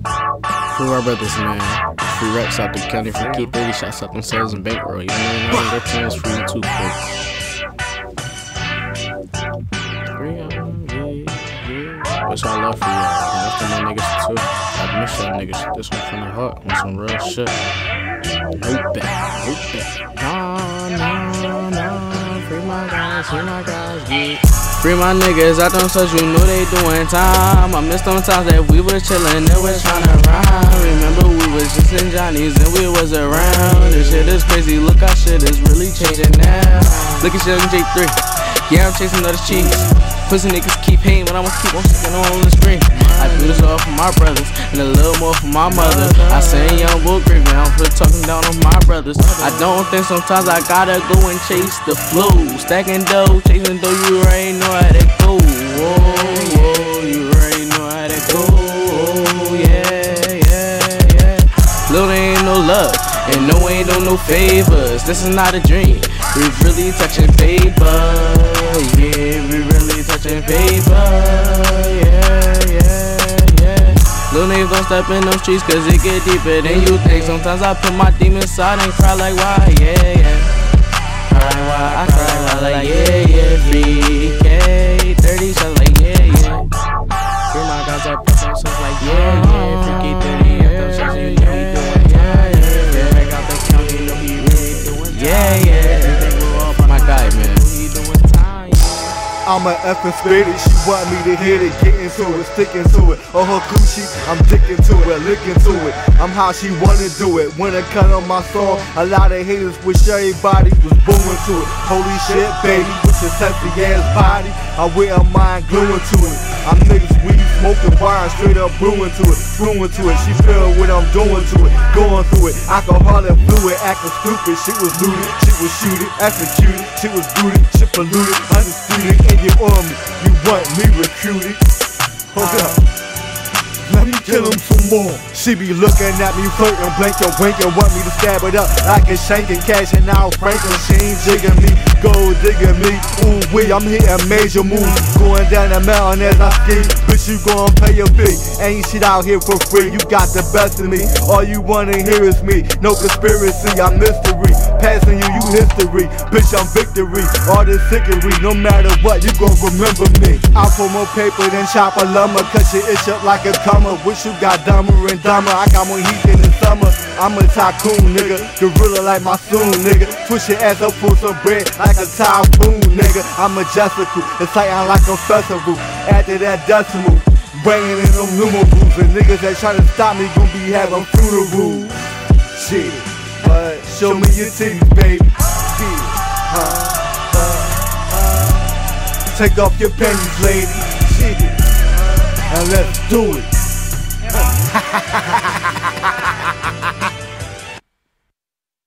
Free our brothers, man. Free Rex out the county for keep 30 shots up themselves and bankroll. You know what I mean? Their plans free too quick. Free. What's our love for y'all? Love for my niggas too. I miss y'all niggas. This one from the heart on some real shit. No bet, no bet. Nah, nah, my guys, free my guys, yeah. Free my niggas out them such you know they doing time. I miss them times that we was chillin', they was tryna rhyme. Remember we was just in Johnny's and we was around. This shit is crazy, look how shit is really changing now. Look at Young J3, yeah I'm chasing other cheese. Pussy niggas keep hating, but I'ma keep on sticking on the screen. I do this all for my brothers and a little more for my mother. I say young bull gravy, I'm for talking down on my brothers. I don't think sometimes I gotta go and chase the flow. Stacking dough, chasing dough, you already know how that go. Whoa, you already know how that go. Yeah, yeah, yeah. Little ain't no love, and no ain't no no favors. This is not a dream. We really touching paper, yeah. We really touching paper. Little niggas don't step in them streets cause it get deeper than you think. Sometimes I put my demons aside and cry like why, yeah, yeah. I'm a effing spirit, she want me to hit it, get into it, stick into it. Oh, her Gucci, I'm dicking to it, licking to it. I'm how she wanna do it. When I cut on my song, a lot of haters wish everybody was booming to it. Holy shit, baby, with your sexy ass body, I wear a mind gluing to it. I'm niggas weed, smoking wine, straight up brewing to it, screwing to it. She feel what I'm doing to it, going through it. Alcohol and fluid, acting stupid. She was looted, she was shooted, executed. She was booted, she polluted, undisputed. And you on me, you want me recruited. Hold uh, up. Kill him some more. She be looking at me, flirting, blinking, winking, want me to stab it up like a shanking, cashing out Franklin. She ain't jigging me, gold digging me. Ooh, wee, I'm hitting major moves, going down the mountain as I ski. Bitch, you gon' pay your fee. Ain't shit out here for free. You got the best of me. All you wanna hear is me. No conspiracy, I'm mystery. Passing you, you history. Bitch, I'm victory. All this sickery, no matter what, you gon' remember me. I pull more paper than chopper lumber, cut your itch up like a comer. Wish you got dumber and dumber. I got more heat than the summer. I'm a tycoon, nigga. Gorilla like my soon, nigga. Push your ass up for some bread like a typhoon, nigga. I'm majestical. It's like I'm like a festival. After that decimal. Bringing in them numerables and niggas that try to stop me gon' be having funerals. Shit, but show me your titties, baby. Take off your panties, lady. And let's do it.